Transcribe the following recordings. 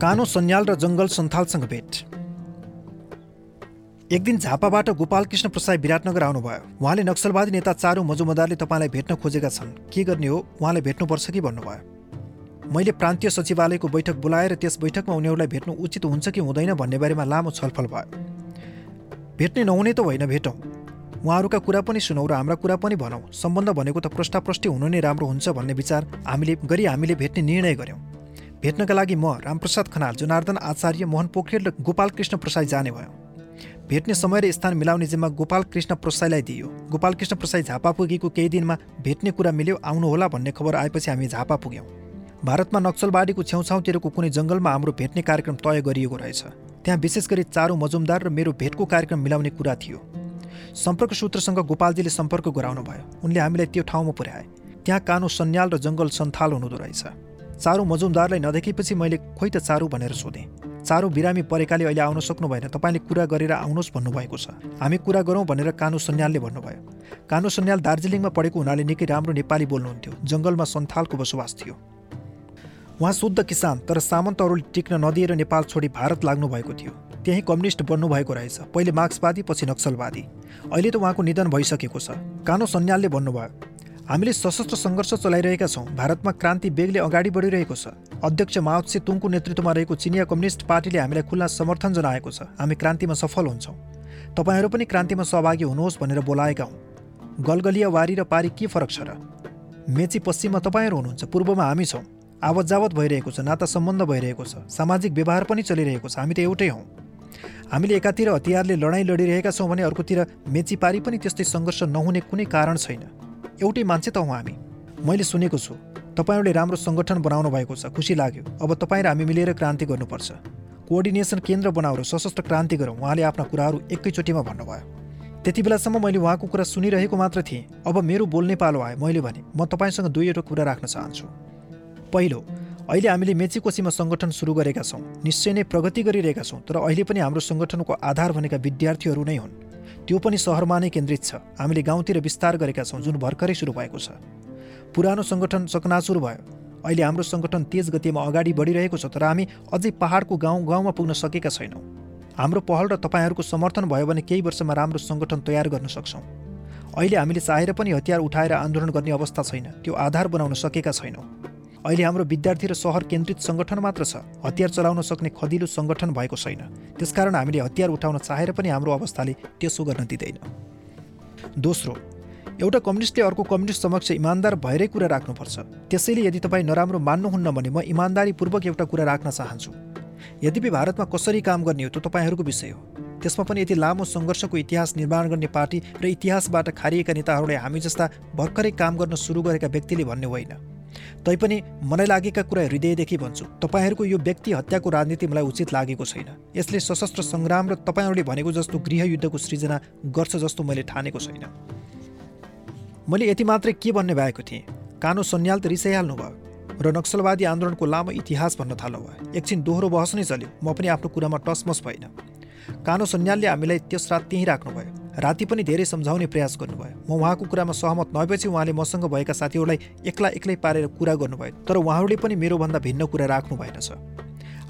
कानो सन्याल र जङ्गल सन्थालसँग भेट। एक दिन झापाबाट गोपालकृष्ण प्रसाद विराटनगर आउनुभयो। उहाँले नक्सलवादी नेता चारु मजुमदारले तपाईँलाई भेट्न खोजेका छन्। के गर्ने हो? उहाँले भेट्नुपर्छ कि भन्नुभयो। मैले प्रान्तीय सचिवालयको बैठक बोलाएर त्यस बैठकमा उनीहरूलाई भेट्नु उचित हुन्छ कि हुँदैन भन्ने बारेमा लामो छलफल भयो। भेट्ने नहुने त होइन भेटौँ। उहाँहरूका कुरा पनि सुनौ र हाम्रा कुरा पनि भनौँ। सम्बन्ध भनेको त प्रष्टाप्रष्टि हुनु नै राम्रो हुन्छ भन्ने विचार हामीले गरी हामीले भेट्ने निर्णय गऱ्यौँ। भेट्नका लागि म रामप्रसाद खनाल जनार्दन आचार्य मोहन पोखरेल र गोपालकृष्ण प्रसाई जाने भयो। भेट्ने समय र स्थान मिलाउने जिम्मा गोपालकृष्ण प्रसाईलाई दिइयो। गोपालकृष्ण प्रसाई झापा पुगेको केही दिनमा भेट्ने कुरा मिल्यो आउनुहोला भन्ने खबर आएपछि हामी झापा पुग्यौँ। भारतमा नक्सलबाडीको छेउछाउतिरको कुनै जङ्गलमा हाम्रो भेट्ने कार्यक्रम तय गरिएको रहेछ। त्यहाँ विशेष गरी चारो मजुमदार र मेरो भेटको कार्यक्रम मिलाउने कुरा थियो। सम्पर्क सूत्रसँग गोपालजीले सम्पर्क गराउनु भयो उनले हामीलाई त्यो ठाउँमा पुर्याए। त्यहाँ कानो सन्याल र जङ्गल सन्थाल हुँदो रहेछ। चारु मजुमदारलाई नदेखेपछि मैले खोइ त चारु भनेर सोधेँ। चारु बिरामी परेकाले अहिले आउन सक्नु भएन तपाईँले कुरा गरेर आउनुहोस् भन्नुभएको छ। हामी कुरा गरौँ भनेर कानु सन्यालले भन्नुभयो। कानु सन्याल दार्जिलिङमा पढेको हुनाले निकै राम्रो नेपाली बोल्नुहुन्थ्यो। जङ्गलमा सन्थालको बसोबास थियो। उहाँ शुद्ध किसान तर सामन्तहरूले टिक्न नदिएर नेपाल छोडी भारत लाग्नु भएको थियो। त्यही कम्युनिस्ट बन्नुभएको रहेछ। पहिले मार्क्सवादी पछि नक्सलवादी। अहिले त उहाँको निधन भइसकेको छ। कानो सन्यालले भन्नुभयो हामीले सशस्त्र सङ्घर्ष चलाइरहेका छौँ। भारतमा क्रान्ति बेगले अगाडि बढिरहेको छ। अध्यक्ष माओत्से तुङको नेतृत्वमा रहेको चिनिया कम्युनिस्ट पार्टीले हामीलाई खुल्ला समर्थन जनाएको छ। हामी क्रान्तिमा सफल हुन्छौँ। तपाईँहरू पनि क्रान्तिमा सहभागी हुनुहोस् भनेर बोलाएका हौँ। गलगलिया वारी र पारी के फरक छ र? मेची पश्चिममा तपाईँहरू हुनुहुन्छ। पूर्वमा हामी छौँ। आवत जावत भइरहेको छ। नाता सम्बन्ध भइरहेको छ। सामाजिक व्यवहार पनि चलिरहेको छ। हामी त एउटै हौँ। हामीले एकातिर हतियारले लडाइँ लडिरहेका छौँ भने अर्कोतिर मेचीपारी पनि त्यस्तै सङ्घर्ष नहुने कुनै कारण छैन। एउटै मान्छे त हौँ हामी। मैले सुनेको छु तपाईँहरूले राम्रो सङ्गठन बनाउनु भएको छ खुसी लाग्यो। अब तपाईँ र हामी मिलेर क्रान्ति गर्नुपर्छ। कोअर्डिनेसन केन्द्र बनाऊ र सशस्त्र क्रान्ति गरौँ उहाँले आफ्ना कुराहरू एकैचोटिमा भन्नुभयो। त्यति बेलासम्म मैले उहाँको कुरा सुनिरहेको मात्र थिएँ। अब मेरो बोल्ने पालो आयो मैले भने म तपाईँसँग दुईवटा कुरा राख्न चाहन्छु। पहिलो अहिले हामीले मेचीकोसीमा सङ्गठन सुरु गरेका छौँ। निश्चय नै प्रगति गरिरहेका छौँ तर अहिले पनि हाम्रो सङ्गठनको आधार भनेका विद्यार्थीहरू नै हुन्। त्यो पनि सहरमा नै केन्द्रित छ। हामीले गाउँतिर विस्तार गरेका छौँ जुन भर्खरै सुरु भएको छ। पुरानो सङ्गठन सकनाचुर भयो। अहिले हाम्रो सङ्गठन तेज गतिमा अगाडि बढिरहेको छ तर हामी अझै पहाडको गाउँ गाउँमा पुग्न सकेका छैनौँ। हाम्रो पहल र तपाईँहरूको समर्थन भयो भने केही वर्षमा राम्रो सङ्गठन तयार गर्न सक्छौँ। अहिले हामीले चाहेर पनि हतियार उठाएर आन्दोलन गर्ने अवस्था छैन त्यो आधार बनाउन सकेका छैनौँ। अहिले हाम्रो विद्यार्थी र सहर केन्द्रित सङ्गठन मात्र छ। हतियार चलाउन सक्ने खदिलो सङ्गठन भएको छैन। त्यसकारण हामीले हतियार उठाउन चाहेर पनि हाम्रो अवस्थाले त्यसो गर्न दिँदैन। दोस्रो एउटा कम्युनिस्टले अर्को कम्युनिस्ट समक्ष इमान्दार भएरै कुरा राख्नुपर्छ। त्यसैले यदि तपाईँ नराम्रो मान्नुहुन्न भने म इमान्दारीपूर्वक एउटा कुरा राख्न चाहन्छु। यद्यपि भारतमा कसरी काम गर्ने हो त्यो तपाईँहरूको विषय हो। त्यसमा पनि यति लामो सङ्घर्षको इतिहास निर्माण गर्ने पार्टी र इतिहासबाट खारिएका नेताहरूले हामी जस्ता भर्खरै काम गर्न सुरु गरेका व्यक्तिले भन्ने होइन। तैपनि मलाई लागेका कुरा हृदयदेखि भन्छु। तपाईँहरूको यो व्यक्ति हत्याको राजनीति मलाई उचित लागेको छैन। यसले सशस्त्र सङ्ग्राम र तपाईँहरूले भनेको जस्तो गृहयुद्धको सृजना गर्छ जस्तो मैले ठानेको छैन। मैले यति मात्रै के भन्ने भएको थिएँ? कानो सन्याल त रिसाइहाल्नु भयो र नक्सलवादी आन्दोलनको लामो इतिहास भन्न थाल्नु भयो। एकछिन दोहोरो बहस नै चल्यो। म पनि आफ्नो कुरामा टसमस भएन। कानो सन्यालले हामीलाई त्यस रात त्यहीँ राख्नुभयो। राति पनि धेरै सम्झाउने प्रयास गर्नुभयो। म उहाँको कुरामा सहमत नभएपछि उहाँले मसँग भएका साथीहरूलाई एक्ला एक्लै पारेर कुरा गर्नुभयो तर उहाँहरूले पनि मेरोभन्दा भिन्न कुरा राख्नु भएनछ।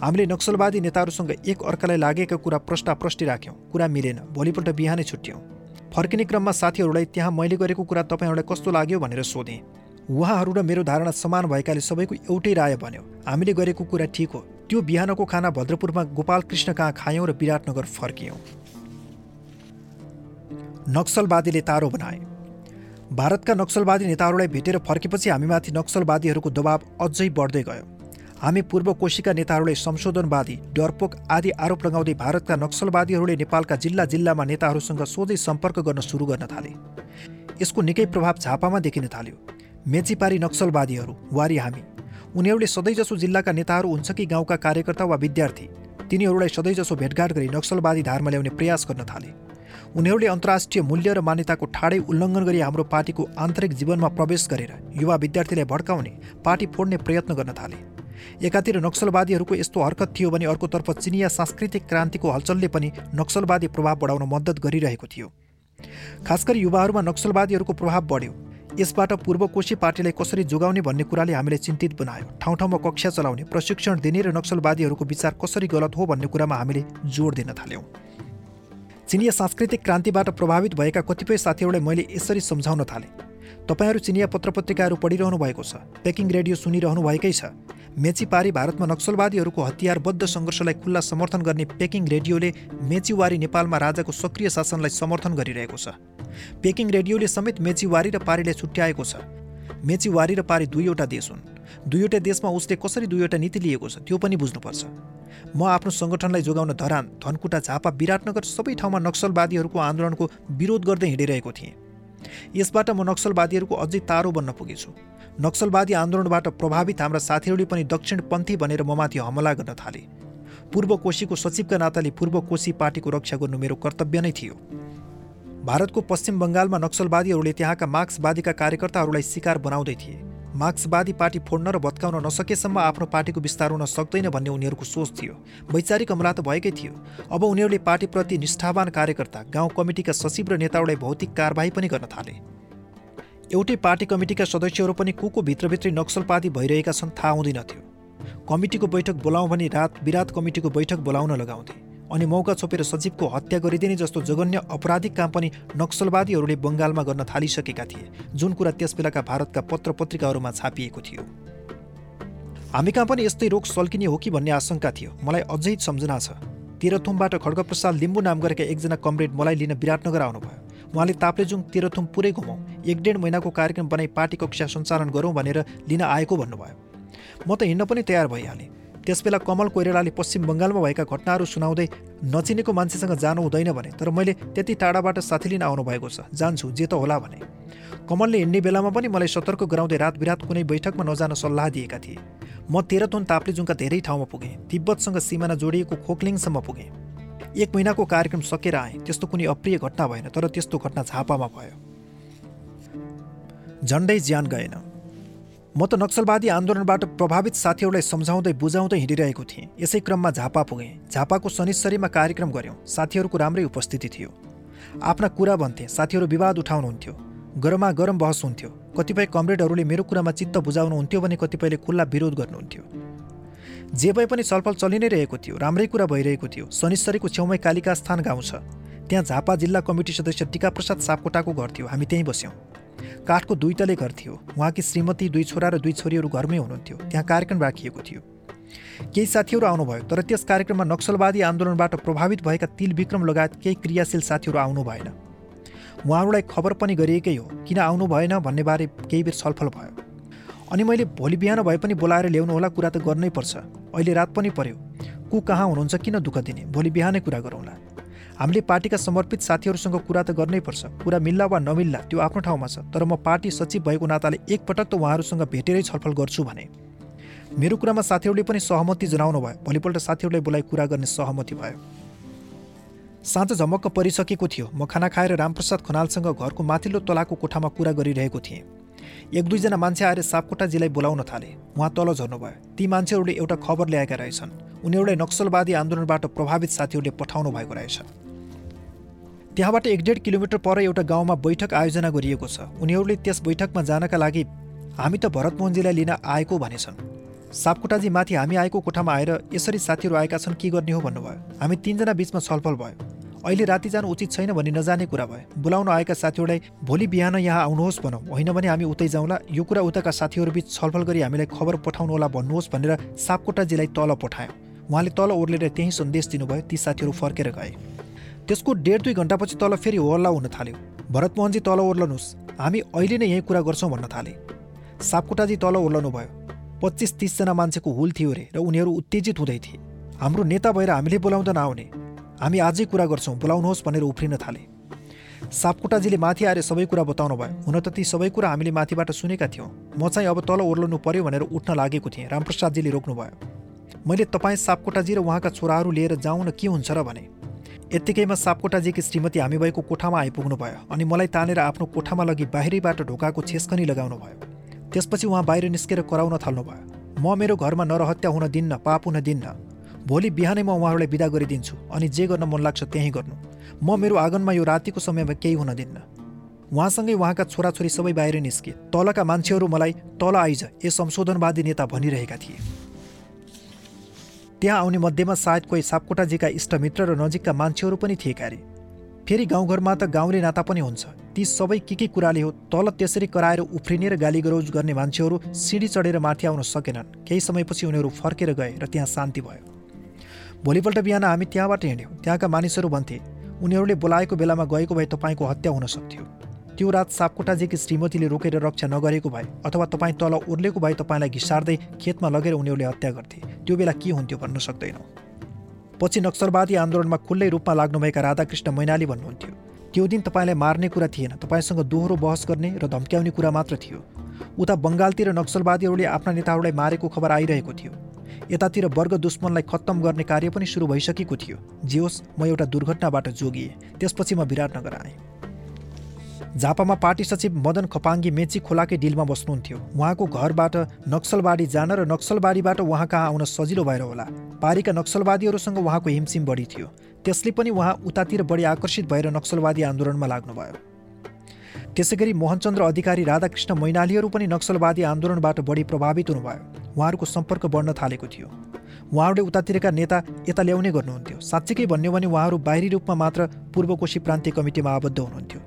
हामीले नक्सलवादी नेताहरूसँग एक अर्कालाई लागेका कुरा प्रष्टाप्रष्टि राख्यौँ कुरा मिलेन भोलिपल्ट बिहानै छुट्यौँ। फर्किने क्रममा साथीहरूलाई त्यहाँ मैले गरेको कुरा तपाईँहरूलाई कस्तो लाग्यो भनेर सोधेँ। उहाँहरू र मेरो धारणा समान भएकाले सबैको एउटै राय भन्यो हामीले गरेको कुरा ठिक हो। त्यो बिहानको खाना भद्रपुरमा गोपालकृष्ण कहाँ खायौँ र विराटनगर फर्कियौँ। नक्सलवादीले तारो बनाए। भारतका नक्सलवादी नेताहरूलाई भेटेर फर्केपछि हामीमाथि नक्सलवादीहरूको दबाव अझै बढ्दै गयो। हामी पूर्व कोशीका नेताहरूलाई संशोधनवादी डरपोक आदि आरोप लगाउँदै भारतका नक्सलवादीहरूले नेपालका जिल्ला जिल्लामा नेताहरूसँग सोझै सम्पर्क गर्न सुरु गर्न थाले। यसको निकै प्रभाव झापामा देखिन थाल्यो। मेचीपारी नक्सलवादीहरू वारी हामी। उनीहरूले सधैँजसो जिल्लाका नेताहरू हुन्छ कि गाउँका कार्यकर्ता वा विद्यार्थी। तिनीहरूलाई सधैँजसो भेटघाट गरी नक्सलवादी धारमा ल्याउने प्रयास गर्न थाले। उनीहरूले अन्तर्राष्ट्रिय मूल्य र मान्यताको ठाडै उल्लङ्घन गरी हाम्रो पार्टीको आन्तरिक जीवनमा प्रवेश गरेर युवा विद्यार्थीलाई भड्काउने पार्टी फोड्ने प्रयत्न गर्न थाले। एकातिर नक्सलवादीहरूको यस्तो हरकत थियो भने अर्कोतर्फ चिनिया सांस्कृतिक क्रान्तिको हलचलले पनि नक्सलवादी प्रभाव बढाउन मद्दत गरिरहेको थियो। खास गरी युवाहरूमा नक्सलवादीहरूको प्रभाव बढ्यो। यसबाट पूर्व कोशी पार्टीलाई कसरी जोगाउने भन्ने कुराले हामीलाई चिन्तित बनायो। ठाउँ ठाउँमा कक्षा चलाउने प्रशिक्षण दिने र नक्सलवादीहरूको विचार कसरी गलत हो भन्ने कुरामा हामीले जोड दिन थाल्यौँ। चिनिया सांस्कृतिक क्रान्तिबाट प्रभावित भएका कतिपय साथीहरूलाई मैले यसरी सम्झाउन थालेँ। तपाईँहरू चिनिया पत्र पत्रिकाहरू पढिरहनु भएको छ पेकिङ रेडियो सुनिरहनु भएकै छ। मेचीपारी भारतमा नक्सलवादीहरूको हतियारबद्ध सङ्घर्षलाई खुल्ला समर्थन गर्ने पेकिङ रेडियोले मेचीवारी नेपालमा राजाको सक्रिय शासनलाई समर्थन गरिरहेको छ। पेकिङ रेडियोले समेत मेचीवारी र पारीलाई छुट्याएको छ। मेचीवारी र पारी दुईवटा देश हुन्। दुईवटा देशमा उसले कसरी दुईवटा नीति लिएको छ त्यो पनि बुझ्नुपर्छ। म आफ्नो सङ्गठनलाई जोगाउन धरान। धनकुटा झापा विराटनगर सबै ठाउँमा नक्सलवादीहरूको आन्दोलनको विरोध गर्दै हिँडिरहेको थिएँ। यसबाट म नक्सलवादीहरूको अझै तारो बन्न पुगेछु। नक्सलवादी आन्दोलनबाट प्रभावित हाम्रा साथीहरूले पनि दक्षिणपन्थी भनेर ममाथि हमला गर्न थाले। पूर्व कोशीको सचिवका नाताले पूर्व कोशी पार्टीको रक्षा गर्नु मेरो कर्तव्य नै थियो। भारतको पश्चिम बङ्गालमा नक्सलवादीहरूले त्यहाँका मार्क्सवादीका कार्यकर्ताहरूलाई शिकार बनाउँदै थिए। मार्क्सवादी पार्टी फोड्न र भत्काउन नसकेसम्म आफ्नो पार्टीको विस्तार हुन सक्दैन भन्ने उनीहरूको सोच थियो। वैचारिक हमला त भएकै थियो। अब उनीहरूले पार्टीप्रति निष्ठावान कार्यकर्ता गाउँ कमिटीका सचिव र नेताहरूलाई भौतिक कारवाही पनि गर्न थाले। एउटै पार्टी कमिटीका सदस्यहरू पनि को को भित्रभित्रै नक्सलवादी भइरहेका छन् थाहा हुँदैनथ्यो कमिटीको बैठक बोलाउँ भने रात विराट कमिटीको बैठक बोलाउन लगाउँथे। अनि मौका छोपेर सचिवको हत्या गरिदिने जस्तो जघन्य अपराधिक काम पनि नक्सलवादीहरूले बङ्गालमा गर्न थालिसकेका थिए जुन कुरा त्यसबेलाका भारतका पत्र पत्रिकाहरूमा छापिएको थियो। हामी कहाँ पनि यस्तै रोग सल्किने हो कि भन्ने आशंका थियो। मलाई अझै सम्झना छ। तेह्रथुमबाट खड्गप्रसाद लिम्बू नाम गरेका एकजना कमरेड मलाई लिन विराटनगर आउनुभयो। उहाँले ताप्लेजुङ तेह्रथुम पुरै घुमाउँ एक डेढ महिनाको कार्यक्रम बनाई पार्टी कक्षा सञ्चालन गरौँ भनेर लिन आएको भन्नुभयो। म त हिँड्न पनि तयार भइहालेँ। त्यसबेला कमल कोइरालाले पश्चिम बङ्गालमा भएका घटनाहरू सुनाउँदै नचिनेको मान्छेसँग जानु हुँदैन भने तर मैले त्यति टाढाबाट साथी लिन आउनुभएको छ। जान्छु जे त होला भने। कमलले हिँड्ने बेलामा पनि मलाई सतर्क गराउँदै रात बिरात कुनै बैठकमा नजान सल्लाह दिएका थिए। म तेह्रथुन ताप्लेजुङका धेरै ठाउँमा पुगेँ। तिब्बतसँग सिमाना जोडिएको खोक्लिङसम्म पुगेँ। एक महिनाको कार्यक्रम सकेर आएँ। त्यस्तो कुनै अप्रिय घटना भएन तर त्यस्तो घटना झापामा भयो। झन्डै ज्यान गएन। म त नक्सलवादी आन्दोलनबाट प्रभावित साथीहरूलाई सम्झाउँदै बुझाउँदै हिँडिरहेको थिएँ। यसै क्रममा झापा पुगेँ। झापाको शनिश्चरीमा कार्यक्रम गऱ्यौँ। साथीहरूको राम्रै उपस्थिति थियो। आफ्ना कुरा भन्थे। साथीहरू विवाद उठाउनुहुन्थ्यो। गरमा गरम बहस हुन्थ्यो कतिपय कमरेडहरूले मेरो कुरामा चित्त बुझाउनुहुन्थ्यो भने कतिपयले खुल्ला विरोध गर्नुहुन्थ्यो। जे भए पनि छलफल चलि नै रहेको थियो। राम्रै कुरा भइरहेको थियो। शनिश्चरीको छेउमै कालिका स्थान गाउँ छ। त्यहाँ झापा जिल्ला कमिटी सदस्य टिकाप्रसाद सापकोटाको घर थियो। हामी त्यहीँ बस्यौँ। काठको दुई तले घर थियो उहाँकी श्रीमती दुई छोरा र दुई छोरीहरू घरमै हुनुहुन्थ्यो। त्यहाँ कार्यक्रम राखिएको थियो। केही साथीहरू आउनुभयो तर त्यस कार्यक्रममा नक्सलवादी आन्दोलनबाट प्रभावित भएका तिल विक्रम लगायत केही क्रियाशील साथीहरू आउनु भएन। उहाँहरूलाई खबर पनि गरिएकै हो किन आउनु भएन भन्ने बारे केही बेर छलफल भयो। अनि मैले भोलि बिहान भए पनि बोलाएर ल्याउनु होला कुरा त गर्नै पर्छ। अहिले रात पनि पर्यो। को कहाँ हुनुहुन्छ किन दुःख दिने? भोलि बिहानै कुरा गरौँला। हामीले पार्टीका समर्पित साथीहरूसँग कुरा त गर्नै पर्छ। कुरा मिल्ला वा नमिल्ला त्यो आफ्नो ठाउँमा छ। तर म पार्टी सचिव भएको नाताले एकपटक त उहाँहरूसँग भेटेरै छलफल गर्छु भने। मेरो कुरामा साथीहरूले पनि सहमति जनाउनु भयो। भोलिपल्ट साथीहरूलाई बोलाइ कुरा गर्ने सहमति भयो। साँझ झमक्क परिसकेको थियो। म खाना खाएर रामप्रसाद खनालसँग घरको माथिल्लो तलाको कोठामा कुरा गरिरहेको थिएँ। एक दुईजना मान्छे आएर सापकोटाजीलाई बोलाउन थाले। उहाँ तल झर्नुभयो ती मान्छेहरूले एउटा खबर ल्याएका रहेछन्। उनीहरूलाई नक्सलवादी आन्दोलनबाट प्रभावित साथीहरूले पठाउनु भएको रहेछ। त्यहाँबाट एक डेढ किलोमिटर पर एउटा गाउँमा बैठक आयोजना गरिएको छ। उनीहरूले त्यस बैठकमा जानका लागि हामी त भरतमोहनजीलाई लिन आएको भनेछन्। सापकोटाजी माथि हामी आएको कोठामा आएर यसरी साथीहरू आएका छन् के गर्ने हो भन्नुभयो। हामी तिनजना बिचमा छलफल भयो। अहिले राति जानु उचित छैन भन्ने नजाने कुरा भयो। बोलाउन आएका साथीहरूलाई भोलि बिहान यहाँ आउनुहोस् भनौँ। होइन भने हामी उतै जाउँला। यो कुरा उताका साथीहरूबिच छलफल गरी हामीलाई खबर पठाउनु होला भन्नुहोस् भनेर सापकोटाजीलाई तल पठायौँ उहाँले तल ओर्लेर त्यही सन्देश दिनुभयो। ती साथीहरू फर्केर गए। त्यसको डेढ दुई घन्टापछि तल फेरि हल्ला हुन थाल्यो। भरतमोहनजी तल ओर्लनुहोस्। हामी अहिले नै यही कुरा गर्छौँ भन्न थाले। सापकोटाजी तल ओर्लनु भयो पच्चिस तिसजना मान्छेको हुल थियो अरे र उनीहरू उत्तेजित हुँदै थिए। हाम्रो नेता भएर हामीले बोलाउँदा नआउने हामी आजै कुरा गर्छौँ बोलाउनुहोस् भनेर उफ्रिन थाले। सापकोटाजीले माथि आएर सबै कुरा बताउनु भयो हुन त ती सबै कुरा हामीले माथिबाट सुनेका थियौँ। म चाहिँ अब तल ओर्लनु पर्यो भनेर उठ्न लागेको थिएँ रामप्रसादजीले रोक्नुभयो। मैले तपाईँ सापकोटाजी र उहाँका छोराहरू लिएर जाउँ न के हुन्छ र भने? यत्तिकैमा सापकोटाजीकी श्रीमती हामी भएको कोठामा आइपुग्नु भयो अनि मलाई तानेर आफ्नो कोठामा लगी बाहिरैबाट ढोकाको छेस्कनी लगाउनु भयो त्यसपछि उहाँ बाहिर निस्केर कराउन थाल्नुभयो। म मेरो घरमा नरहत्या हुन दिन्न पाप हुन दिन्न। भोलि बिहानै म उहाँहरूलाई विदा गरिदिन्छु अनि जे गर्न मन लाग्छ त्यहीँ गर्नु। म मेरो आँगनमा यो रातिको समयमा केही हुन दिन्न। उहाँसँगै उहाँका छोराछोरी सबै बाहिर निस्के। तलका मान्छेहरू मलाई तल आइज ए संशोधनवादी नेता भनिरहेका थिए। त्यहाँ आउने मध्येमा सायद कोही सापकोटाजीका इष्टमित्र र नजिकका मान्छेहरू पनि थिए क्यारे। फेरि गाउँघरमा त गाउँले नाता पनि हुन्छ। ती सबै के के कुराले हो तल त्यसरी कराएर उफ्रिने र गाली गरौज गर्ने मान्छेहरू सिँढी चढेर माथि आउन सकेनन्। केही समयपछि उनीहरू फर्केर गए र त्यहाँ शान्ति भयो। भोलिपल्ट बिहान हामी त्यहाँबाट हिँड्यौँ। त्यहाँका मानिसहरू भन्थे उनीहरूले बोलाएको बेलामा गएको भए तपाईँको हत्या हुन सक्थ्यो। त्यो रात सापकोटाजीकी श्रीमतीले रोकेर रक्षा नगरेको भए अथवा तपाईँ तल ओर्लेको भए तपाईँलाई घिसार्दै खेतमा लगेर उनीहरूले हत्या गर्थे। त्यो बेला के हुन्थ्यो भन्न सक्दैनौँ। पछि नक्सलवादी आन्दोलनमा खुल्लै रूपमा लाग्नुभएका राधाकृष्ण मैनाली भन्नुहुन्थ्यो त्यो दिन तपाईँलाई मार्ने कुरा थिएन तपाईँसँग दोहोरो बहस गर्ने र धम्क्याउने कुरा मात्र थियो। उता बङ्गालतिर नक्सलवादीहरूले आफ्ना नेताहरूलाई मारेको खबर आइरहेको थियो। यतातिर वर्ग दुश्मनलाई खत्तम गर्ने कार्य पनि सुरु भइसकेको थियो। जे होस् म एउटा दुर्घटनाबाट जोगिएँ। त्यसपछि म विराटनगर आएँ। झापामा पार्टी सचिव मदन खपाङ्गी मेची खोलाकै डिलमा बस्नुहुन्थ्यो। उहाँको घरबाट नक्सलबाडी जान र नक्सलबारीबाट उहाँ कहाँ आउन सजिलो भएर होला। पारीका नक्सलवादीहरूसँग उहाँको हिमसिम बढी थियो। त्यसले पनि उहाँ उतातिर बढी आकर्षित भएर नक्सलवादी आन्दोलनमा लाग्नुभयो। त्यसै गरी मोहनचन्द्र अधिकारी राधाकृष्ण मैनालीहरू पनि नक्सलवादी आन्दोलनबाट बढी प्रभावित हुनुभयो। उहाँहरूको सम्पर्क बढ्न थालेको थियो। उहाँहरूले उतातिरका नेता यता ल्याउने गर्नुहुन्थ्यो। साँच्चीकै भन्यो भने उहाँहरू बाहिरी रूपमा मात्र पूर्वकोशी प्रान्तीय कमिटीमा आबद्ध हुनुहुन्थ्यो।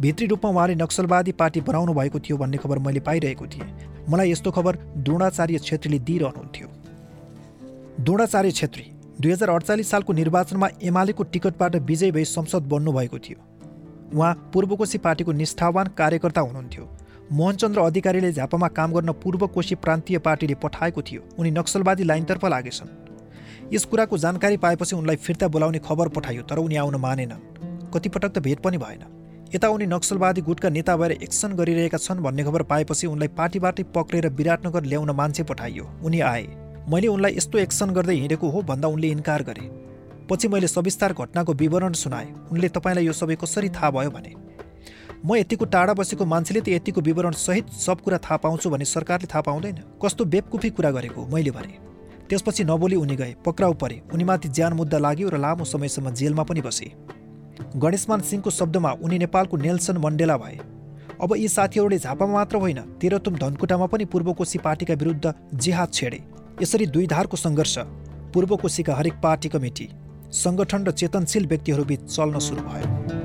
भित्री रूपमा उहाँले नक्सलवादी पार्टी बनाउनु भएको थियो भन्ने खबर मैले पाइरहेको थिएँ। मलाई यस्तो खबर द्रोणाचार्य छेत्रीले दिइरहनुहुन्थ्यो। द्रोणाचार्य छेत्री दुई हजार अडचालिस सालको निर्वाचनमा एमालेको टिकटबाट विजय भई संसद बन्नुभएको थियो। उहाँ पूर्वकोशी पार्टीको निष्ठावान कार्यकर्ता हुनुहुन्थ्यो। मोहनचन्द्र अधिकारीले झापामा काम गर्न पूर्वकोशी प्रान्तीय पार्टीले पठाएको थियो। उनी नक्सलवादी लाइनतर्फ लागेछन्। यस कुराको जानकारी पाएपछि उनलाई फिर्ता बोलाउने खबर पठाइयो तर उनी आउन मानेनन्। कतिपटक त भेट पनि भएन। यता उनी नक्सलवादी गुटका नेता भएर एक्सन गरिरहेका छन् भन्ने खबर पाएपछि उनलाई पार्टीबाटै पक्रेर विराटनगर ल्याउन मान्छे पठाइयो। उनी आए। मैले उनलाई यस्तो एक्सन गर्दै हिँडेको हो भन्दा उनले इन्कार गरे। पछि मैले सविस्तार घटनाको विवरण सुनाएँ। उनले तपाईँलाई यो सबै कसरी थाहा भयो भने म यतिको टाढा बसेको मान्छेले त यतिको विवरण सहित सब कुरा थाहा पाउँछु भने सरकारले थाहा पाउँदैन। कस्तो बेपकुफी कुरा गरेको मैले भने। त्यसपछि नबोली उनी गए। पक्राउ परे। उनीमाथि ज्यान मुद्दा लाग्यो र लामो समयसम्म जेलमा पनि बसे। गणेशमान सिंहको शब्दमा उनी नेपालको नेल्सन मण्डेला भए। अब यी साथीहरूले झापामा मात्र होइन तेह्रतुम धनकुटामा पनि पूर्वकोशी पार्टीका विरुद्ध जिहाद छेडे। यसरी दुई धारको सङ्घर्ष पूर्वकोशीका हरेक पार्टी कमिटी सङ्गठन र चेतनशील व्यक्तिहरूबीच चल्न सुरु भयो।